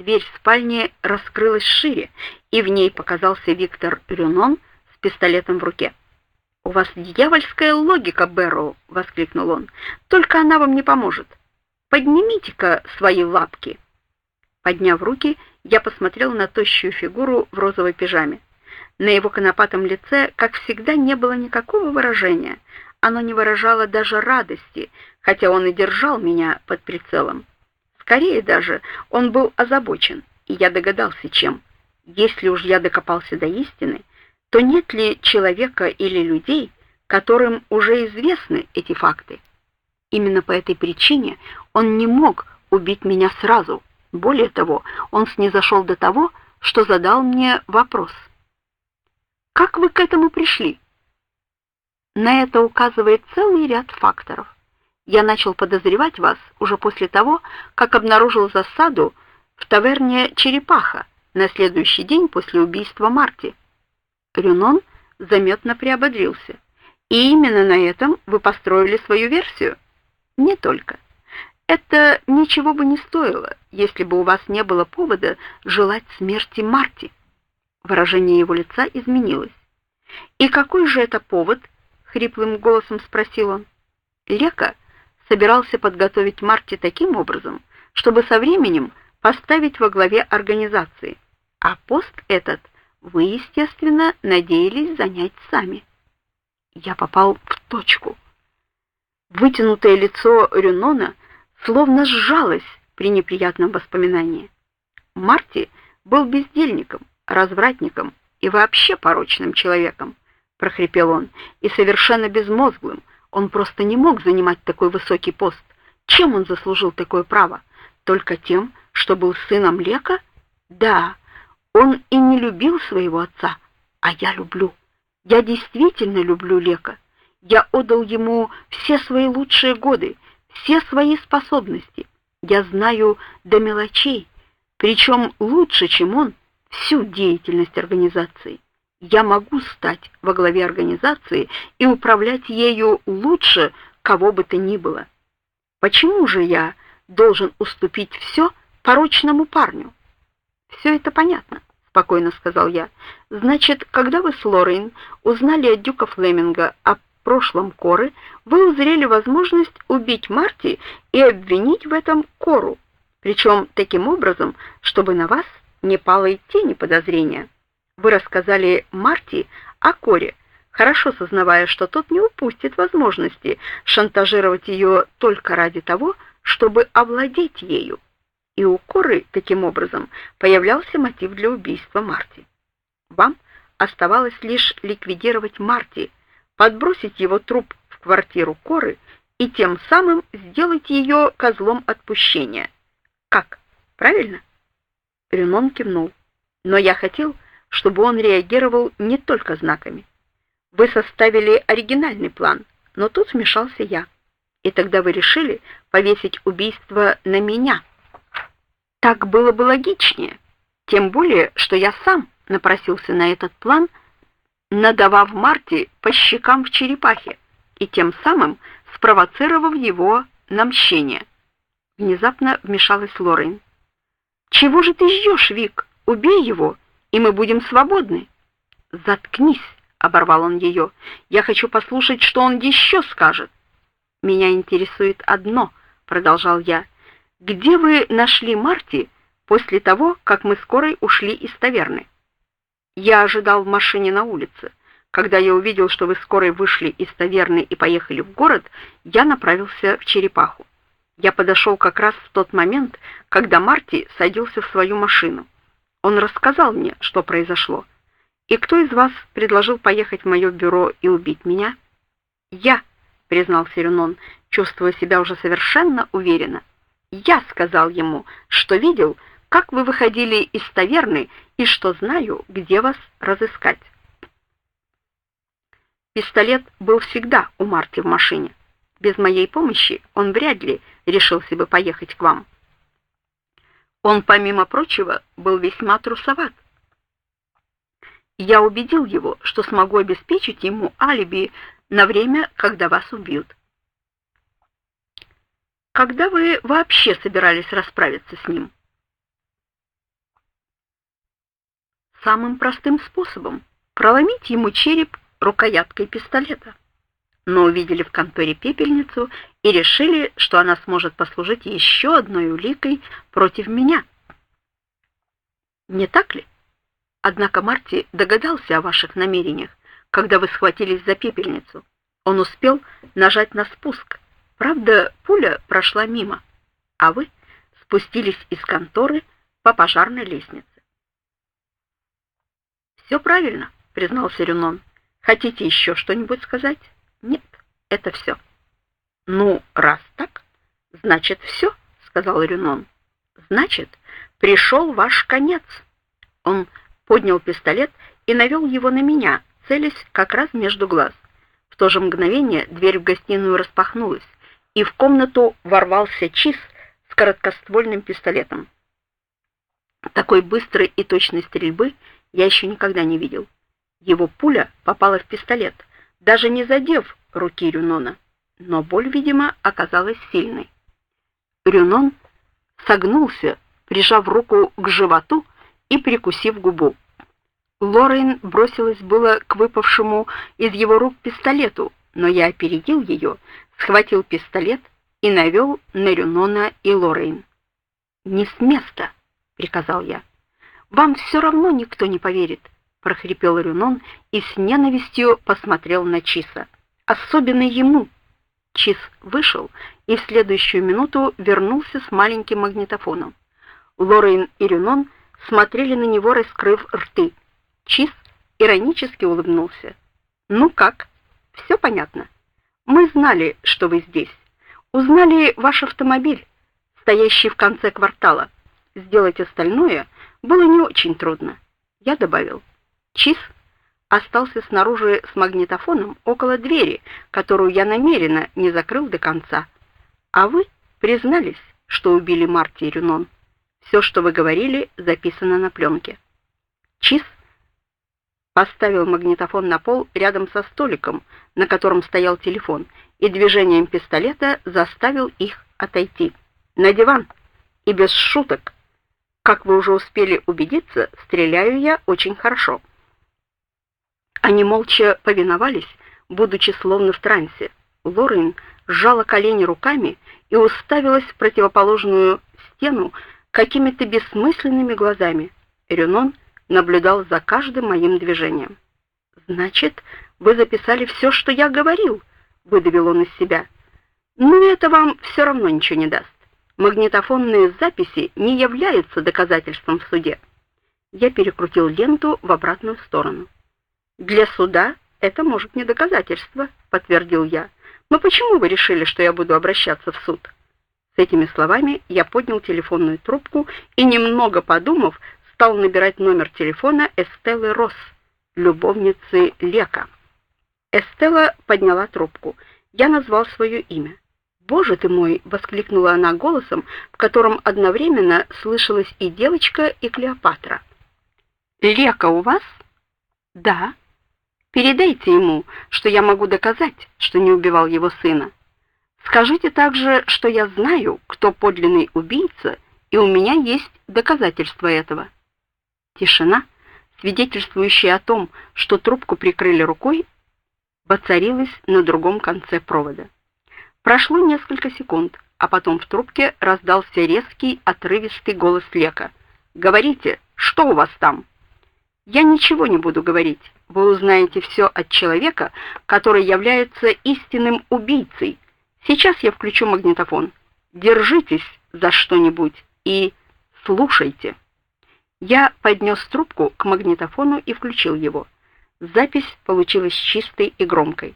Дверь спальни раскрылась шире, и в ней показался Виктор Рюнон с пистолетом в руке. «У вас дьявольская логика, Бэрроу!» — воскликнул он. «Только она вам не поможет. Поднимите-ка свои лапки!» Подняв руки, я посмотрел на тощую фигуру в розовой пижаме. На его конопатом лице, как всегда, не было никакого выражения. Оно не выражало даже радости, хотя он и держал меня под прицелом. Скорее даже, он был озабочен, и я догадался, чем. Если уж я докопался до истины, то нет ли человека или людей, которым уже известны эти факты? Именно по этой причине он не мог убить меня сразу. Более того, он снизошел до того, что задал мне вопрос. Как вы к этому пришли? На это указывает целый ряд факторов. Я начал подозревать вас уже после того, как обнаружил засаду в таверне Черепаха на следующий день после убийства Марти. Рюнон заметно приободрился. И именно на этом вы построили свою версию? Не только. Это ничего бы не стоило, если бы у вас не было повода желать смерти Марти. Выражение его лица изменилось. И какой же это повод? хриплым голосом спросил он. Лека собирался подготовить Марти таким образом, чтобы со временем поставить во главе организации. А пост этот вы, естественно, надеялись занять сами. Я попал в точку. Вытянутое лицо Рюнона словно сжалось при неприятном воспоминании. Марти был бездельником, развратником и вообще порочным человеком, прохрипел он, и совершенно безмозглым. Он просто не мог занимать такой высокий пост. Чем он заслужил такое право? Только тем, что был сыном Лека? Да. Он и не любил своего отца, а я люблю. Я действительно люблю Лека. Я отдал ему все свои лучшие годы, все свои способности. Я знаю до мелочей, причем лучше, чем он, всю деятельность организации. Я могу стать во главе организации и управлять ею лучше кого бы то ни было. Почему же я должен уступить все порочному парню? «Все это понятно, спокойно сказал я. Значит, когда вы с Лорейн узнали от дюка Флеминга о прошлом Коры, вы узрели возможность убить Марти и обвинить в этом Кору, причем таким образом, чтобы на вас не пало и тени подозрения. Вы рассказали Марти о Коре, хорошо сознавая, что тот не упустит возможности шантажировать ее только ради того, чтобы овладеть ею и у Коры таким образом появлялся мотив для убийства Марти. Вам оставалось лишь ликвидировать Марти, подбросить его труп в квартиру Коры и тем самым сделать ее козлом отпущения. Как? Правильно? Ренон кивнул. Но я хотел, чтобы он реагировал не только знаками. Вы составили оригинальный план, но тут вмешался я. И тогда вы решили повесить убийство на меня. Так было бы логичнее, тем более, что я сам напросился на этот план, надавав Марти по щекам в черепахе и тем самым спровоцировав его на мщение. Внезапно вмешалась Лорен. Чего же ты ждешь, Вик? Убей его, и мы будем свободны. Заткнись, оборвал он ее. Я хочу послушать, что он еще скажет. Меня интересует одно, продолжал я. Где вы нашли Марти после того, как мы скорой ушли из таверны? Я ожидал в машине на улице. Когда я увидел, что вы скорой вышли из таверны и поехали в город, я направился в Черепаху. Я подошел как раз в тот момент, когда Марти садился в свою машину. Он рассказал мне, что произошло. И кто из вас предложил поехать в мое бюро и убить меня? Я, признал Серюнон, чувствуя себя уже совершенно уверенно. Я сказал ему, что видел, как вы выходили из таверны и что знаю, где вас разыскать. Пистолет был всегда у Марти в машине. Без моей помощи он вряд ли решился бы поехать к вам. Он, помимо прочего, был весьма трусоват. Я убедил его, что смогу обеспечить ему алиби на время, когда вас убьют. Когда вы вообще собирались расправиться с ним? самым простым способом проломить ему череп рукояткой пистолета. Но увидели в конторе пепельницу и решили, что она сможет послужить еще одной уликой против меня. Не так ли? Однако Марти догадался о ваших намерениях, когда вы схватились за пепельницу. Он успел нажать на спуск. Правда, пуля прошла мимо, а вы спустились из конторы по пожарной лестнице. «Все правильно, признался Рюнон. Хотите еще что-нибудь сказать? Нет, это все. Ну, раз так, значит, все, сказал Рюнон. Значит, пришел ваш конец. Он поднял пистолет и навел его на меня, целясь как раз между глаз. В то же мгновение дверь в гостиную распахнулась, и в комнату ворвался Чиз с короткоствольным пистолетом. Такой быстрой и точной стрельбы я еще никогда не видел. Его пуля попала в пистолет, даже не задев руки Рюнона, но боль, видимо, оказалась сильной. Рюнон согнулся, прижав руку к животу и прикусив губу. Лорен бросилась было к выпавшему из его рук пистолету, но я опередил ее, схватил пистолет и навел на Рюнона и Лорен. "Не с места", приказал я. "Вам все равно никто не поверит", прохрипел Рюнон и с ненавистью посмотрел на Чиса. "Особенно ему". Чис вышел и в следующую минуту вернулся с маленьким магнитофоном. Лорен и Рюнон смотрели на него, раскрыв рты. Чиз иронически улыбнулся. Ну как? Все понятно. Мы знали, что вы здесь. Узнали ваш автомобиль, стоящий в конце квартала. Сделать остальное было не очень трудно. Я добавил. Чиз остался снаружи с магнитофоном около двери, которую я намеренно не закрыл до конца. А вы признались, что убили Марти Рюнон. Все, что вы говорили, записано на пленке. Чиз поставил магнитофон на пол рядом со столиком, на котором стоял телефон, и движением пистолета заставил их отойти. На диван. И без шуток. Как вы уже успели убедиться, стреляю я очень хорошо. Они молча повиновались, будучи словно в трансе. Лорен сжала колени руками и уставилась в противоположную стену какими-то бессмысленными глазами. Рюнон наблюдал за каждым моим движением. Значит, вы записали все, что я говорил, выдавил он из себя. Но это вам все равно ничего не даст. Магнитофонные записи не являются доказательством в суде. Я перекрутил ленту в обратную сторону. Для суда это может не доказательство, подтвердил я. Но почему вы решили, что я буду обращаться в суд? С этими словами я поднял телефонную трубку и немного подумав, стал набирать номер телефона Эстеллы Росс, любовницы Лека. Эстелла подняла трубку. Я назвал свое имя. "Боже ты мой!" воскликнула она голосом, в котором одновременно слышалась и девочка, и Клеопатра. "Лека у вас?" "Да. Передайте ему, что я могу доказать, что не убивал его сына. Скажите также, что я знаю, кто подлинный убийца, и у меня есть доказательства этого". Тишина, свидетельствующая о том, что трубку прикрыли рукой, воцарилась на другом конце провода. Прошло несколько секунд, а потом в трубке раздался резкий, отрывистый голос Лека. "Говорите, что у вас там?" "Я ничего не буду говорить. Вы узнаете все от человека, который является истинным убийцей. Сейчас я включу магнитофон. Держитесь за что-нибудь и слушайте". Я поднес трубку к магнитофону и включил его. Запись получилась чистой и громкой.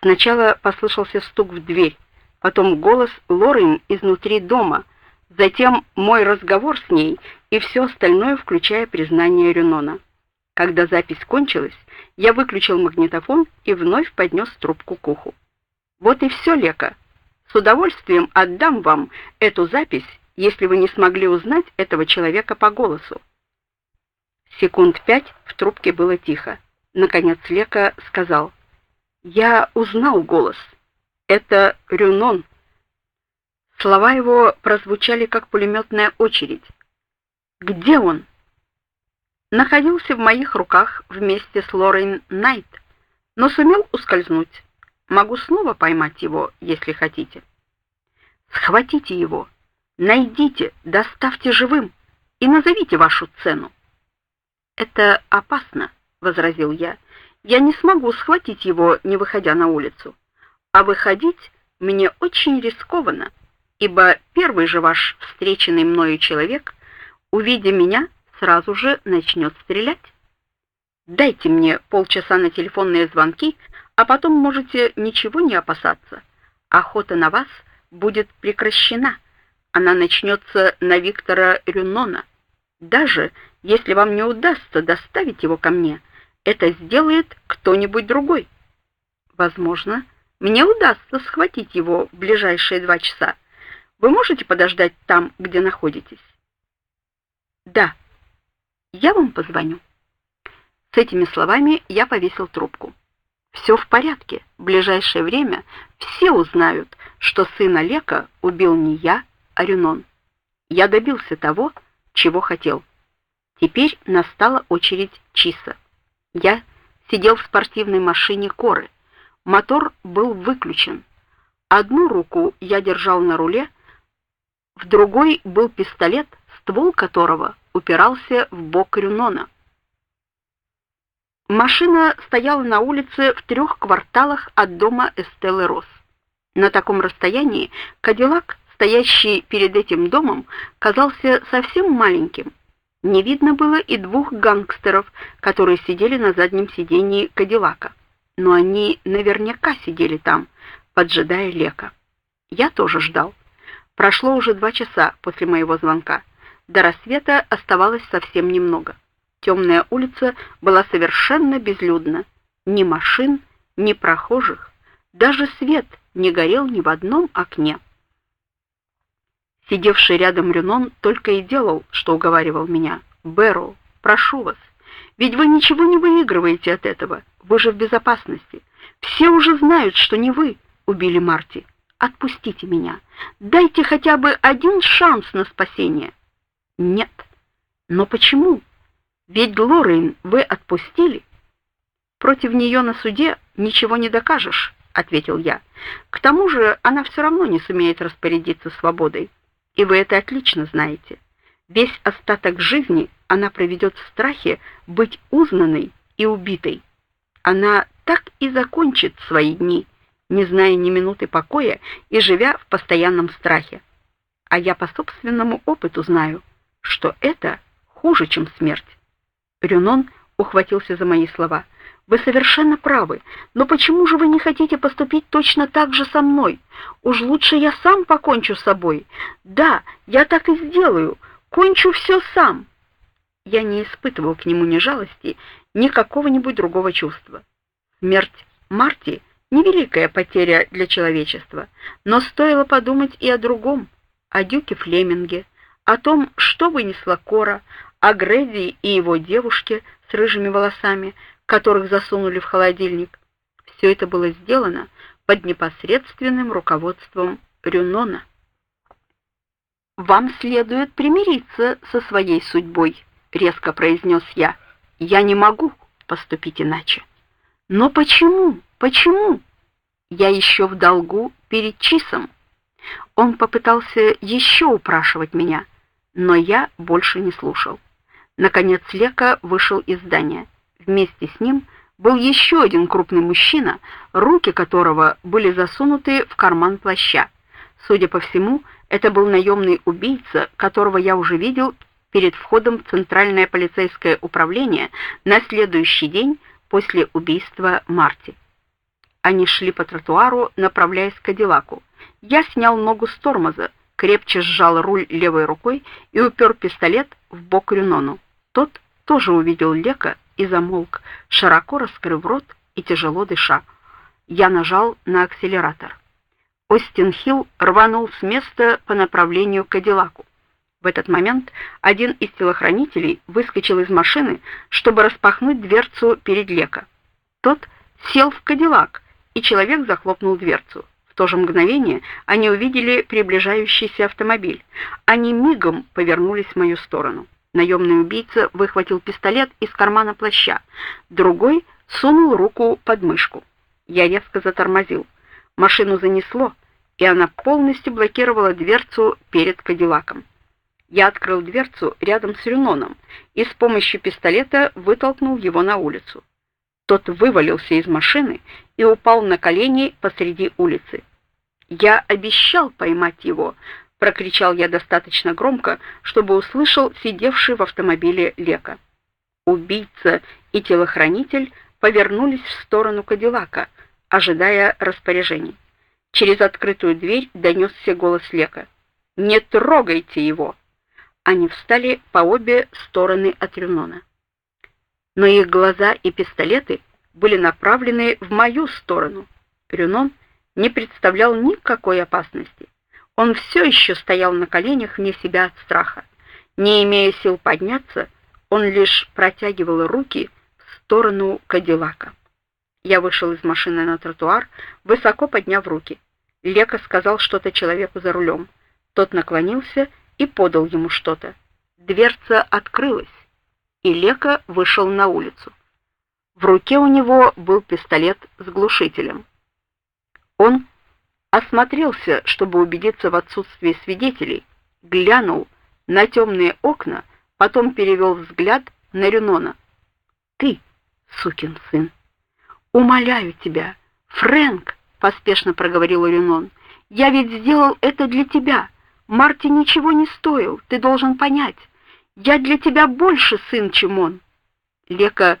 Сначала послышался стук в дверь, потом голос Лорен изнутри дома, затем мой разговор с ней и все остальное, включая признание Рюнона. Когда запись кончилась, я выключил магнитофон и вновь поднес трубку к уху. Вот и все, Лека. С удовольствием отдам вам эту запись если вы не смогли узнать этого человека по голосу. Секунд пять в трубке было тихо. Наконец Лека сказал: "Я узнал голос. Это Рюнон". Слова его прозвучали как пулеметная очередь. "Где он?" находился в моих руках вместе с Лорен Найт, но сумел ускользнуть. Могу снова поймать его, если хотите. Схватите его, найдите, доставьте живым и назовите вашу цену. Это опасно, возразил я. Я не смогу схватить его, не выходя на улицу. А выходить мне очень рискованно, ибо первый же ваш встреченный мною человек, увидя меня, сразу же начнет стрелять. Дайте мне полчаса на телефонные звонки, а потом можете ничего не опасаться. Охота на вас будет прекращена. Она начнется на Виктора Рюнона. Даже если вам не удастся доставить его ко мне, это сделает кто-нибудь другой. Возможно, мне удастся схватить его в ближайшие два часа. Вы можете подождать там, где находитесь? Да. Я вам позвоню. С этими словами я повесил трубку. Все в порядке. В ближайшее время все узнают, что сына Лека убил не я, а Рюнон. Я добился того, чего хотел. Теперь настала очередь Чиса. Я сидел в спортивной машине Коры. Мотор был выключен. Одну руку я держал на руле, в другой был пистолет, ствол которого упирался в бок Рюнона. Машина стояла на улице в трех кварталах от дома Эстеллы Росс. На таком расстоянии Кадиллак, стоящий перед этим домом, казался совсем маленьким. Не видно было и двух гангстеров, которые сидели на заднем сиденье Кадиллака. Но они наверняка сидели там, поджидая Лека. Я тоже ждал. Прошло уже два часа после моего звонка. До рассвета оставалось совсем немного. Темная улица была совершенно безлюдна. Ни машин, ни прохожих, даже свет не горел ни в одном окне. Сидевший рядом Рюнон только и делал, что уговаривал меня. «Бэрроу, прошу вас, ведь вы ничего не выигрываете от этого. Вы же в безопасности. Все уже знают, что не вы убили Марти. Отпустите меня. Дайте хотя бы один шанс на спасение». «Нет». «Но почему?» Ведь Лорейн вы отпустили. Против нее на суде ничего не докажешь, ответил я. К тому же, она все равно не сумеет распорядиться свободой, и вы это отлично знаете. Весь остаток жизни она проведет в страхе быть узнанной и убитой. Она так и закончит свои дни, не зная ни минуты покоя и живя в постоянном страхе. А я по собственному опыту знаю, что это хуже, чем смерть. Рюнон ухватился за мои слова. Вы совершенно правы, но почему же вы не хотите поступить точно так же со мной? Уж лучше я сам покончу с собой. Да, я так и сделаю. Кончу все сам. Я не испытывал к нему ни жалости, ни какого-нибудь другого чувства. Смерть Марти невеликая потеря для человечества, но стоило подумать и о другом, о дюке Флеминге, о том, что вынесла Кора, о Грэди и его девушке с рыжими волосами, которых засунули в холодильник. Все это было сделано под непосредственным руководством Рюнона. Вам следует примириться со своей судьбой, резко произнес я. Я не могу поступить иначе. Но почему? Почему? Я еще в долгу перед Чисом. Он попытался еще упрашивать меня, но я больше не слушал. Наконец Лека вышел из здания. Вместе с ним был еще один крупный мужчина, руки которого были засунуты в карман плаща. Судя по всему, это был наемный убийца, которого я уже видел перед входом в центральное полицейское управление на следующий день после убийства Марти. Они шли по тротуару, направляясь к Кадиллаку. Я снял ногу с тормоза, крепче сжал руль левой рукой и упер пистолет в бок Рюнону. Тот тоже увидел Лека и замолк, широко раскрыв рот и тяжело дыша. Я нажал на акселератор. Остин Хилл рванул с места по направлению к Кадиллаку. В этот момент один из телохранителей выскочил из машины, чтобы распахнуть дверцу перед Лека. Тот сел в Кадиллак, и человек захлопнул дверцу. В то же мгновение они увидели приближающийся автомобиль. Они мигом повернулись в мою сторону. Наемный убийца выхватил пистолет из кармана плаща, другой сунул руку под мышку. Я резко затормозил. Машину занесло, и она полностью блокировала дверцу перед Кадиллаком. Я открыл дверцу рядом с Рюноном и с помощью пистолета вытолкнул его на улицу. Тот вывалился из машины и упал на колени посреди улицы. Я обещал поймать его, прокричал я достаточно громко, чтобы услышал сидевший в автомобиле Лека. Убийца и телохранитель повернулись в сторону Кадиллака, ожидая распоряжений. Через открытую дверь донесся голос Лека. «Не трогайте его!» Они встали по обе стороны от Рюнона. Но их глаза и пистолеты были направлены в мою сторону. Рюнон не представлял никакой опасности. Он все еще стоял на коленях вне себя от страха. Не имея сил подняться, он лишь протягивал руки в сторону Кадиллака. Я вышел из машины на тротуар, высоко подняв руки. Лека сказал что-то человеку за рулем. Тот наклонился и подал ему что-то. Дверца открылась, и Лека вышел на улицу. В руке у него был пистолет с глушителем. Он осмотрелся, чтобы убедиться в отсутствии свидетелей, глянул на темные окна, потом перевел взгляд на Рюнона. Ты, сукин сын, умоляю тебя, Фрэнк, поспешно проговорил Рюнон. Я ведь сделал это для тебя. Марти ничего не стоил, ты должен понять. Я для тебя больше сын, чем он. Лека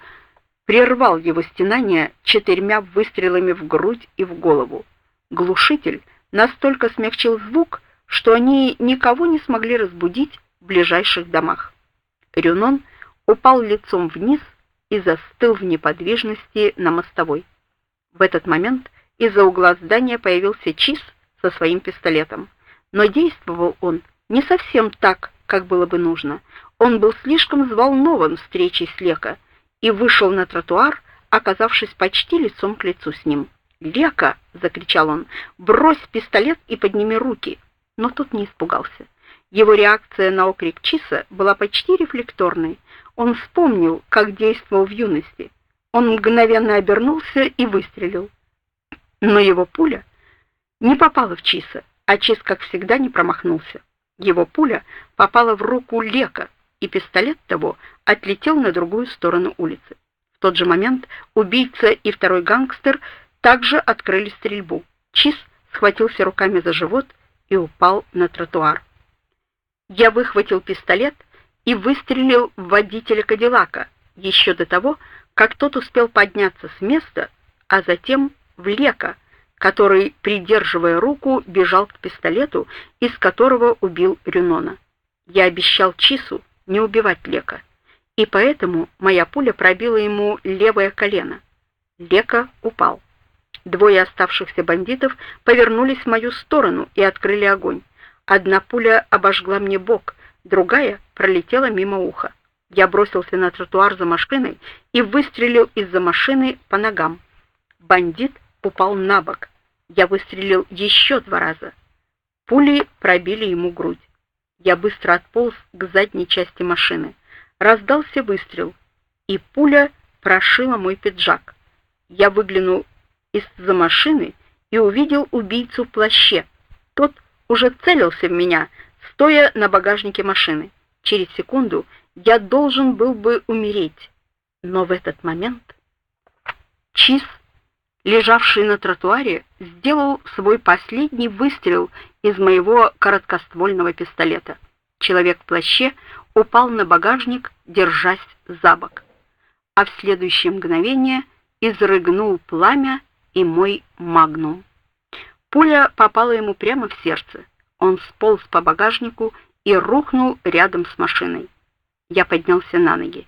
прервал его стенание четырьмя выстрелами в грудь и в голову. Глушитель настолько смягчил звук, что они никого не смогли разбудить в ближайших домах. Рюнон упал лицом вниз и застыл в неподвижности на мостовой. В этот момент из-за угла здания появился Чиз со своим пистолетом но действовал он не совсем так, как было бы нужно. Он был слишком взволнован встречей с Лека и вышел на тротуар, оказавшись почти лицом к лицу с ним. "Лека!" закричал он. "Брось пистолет и подними руки!" Но тот не испугался. Его реакция на окрик Чиса была почти рефлекторной. Он вспомнил, как действовал в юности. Он мгновенно обернулся и выстрелил. Но его пуля не попала в Чиса. Ачис, как всегда, не промахнулся. Его пуля попала в руку Лека, и пистолет того отлетел на другую сторону улицы. В тот же момент убийца и второй гангстер также открыли стрельбу. Чиз схватился руками за живот и упал на тротуар. Я выхватил пистолет и выстрелил в водителя Кадиллака еще до того, как тот успел подняться с места, а затем в Лека, который, придерживая руку, бежал к пистолету, из которого убил Рюнона. Я обещал Чису не убивать Лека, и поэтому моя пуля пробила ему левое колено. Лека упал. Двое оставшихся бандитов повернулись в мою сторону и открыли огонь. Одна пуля обожгла мне бок, другая пролетела мимо уха. Я бросился на тротуар за машиной и выстрелил из-за машины по ногам. Бандит упал на бок. Я выстрелил еще два раза. Пули пробили ему грудь. Я быстро отполз к задней части машины. Раздался выстрел, и пуля прошила мой пиджак. Я выглянул из-за машины и увидел убийцу в плаще. Тот уже целился в меня, стоя на багажнике машины. Через секунду я должен был бы умереть. Но в этот момент Чиз лежавший на тротуаре, сделал свой последний выстрел из моего короткоствольного пистолета. Человек в плаще упал на багажник, держась за бок. А в следующее мгновение изрыгнул пламя и мой магнум. Пуля попала ему прямо в сердце. Он сполз по багажнику и рухнул рядом с машиной. Я поднялся на ноги.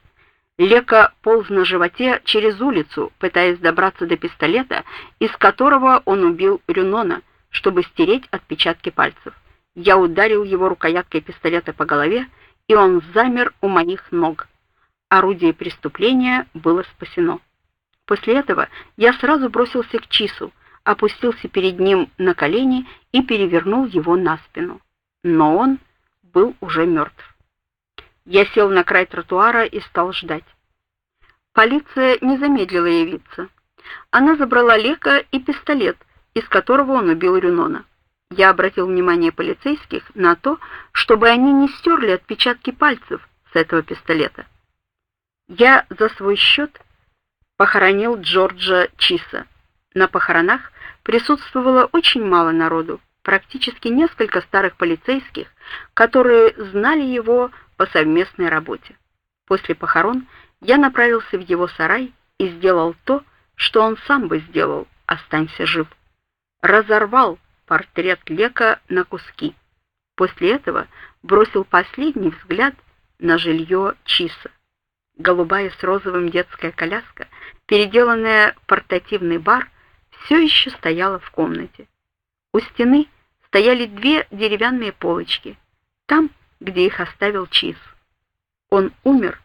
Лека полз на животе через улицу, пытаясь добраться до пистолета, из которого он убил Рюнона, чтобы стереть отпечатки пальцев. Я ударил его рукояткой пистолета по голове, и он замер у моих ног. Орудие преступления было спасено. После этого я сразу бросился к Чису, опустился перед ним на колени и перевернул его на спину. Но он был уже мертв. Я сел на край тротуара и стал ждать. Полиция не замедлила явиться. Она забрала Лека и пистолет, из которого он убил Рюнона. Я обратил внимание полицейских на то, чтобы они не стерли отпечатки пальцев с этого пистолета. Я за свой счет похоронил Джорджа Чиса. На похоронах присутствовало очень мало народу, практически несколько старых полицейских, которые знали его по совместной работе. После похорон я направился в его сарай и сделал то, что он сам бы сделал, останься жив. Разорвал портрет Лека на куски. После этого бросил последний взгляд на жилье Чиса. Голубая с розовым детская коляска, переделанная портативный бар, все еще стояла в комнате. У стены стояли две деревянные полочки, там, где их оставил Чиз. Он умер,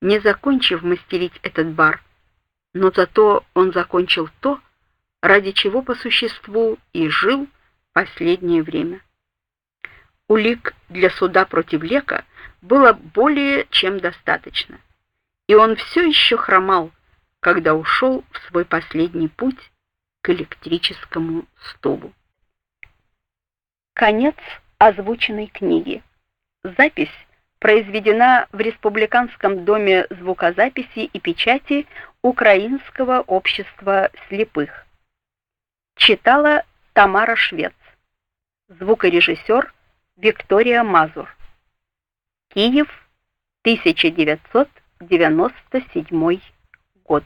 не закончив мастерить этот бар, но зато он закончил то, ради чего по существу и жил последнее время. Улик для суда против Лека было более чем достаточно, и он все еще хромал, когда ушел в свой последний путь к электрическому столу. Конец озвученной книги. Запись произведена в Республиканском доме звукозаписи и печати Украинского общества слепых. Читала Тамара Швец. Звукорежиссер Виктория Мазур. Киев, 1997 год.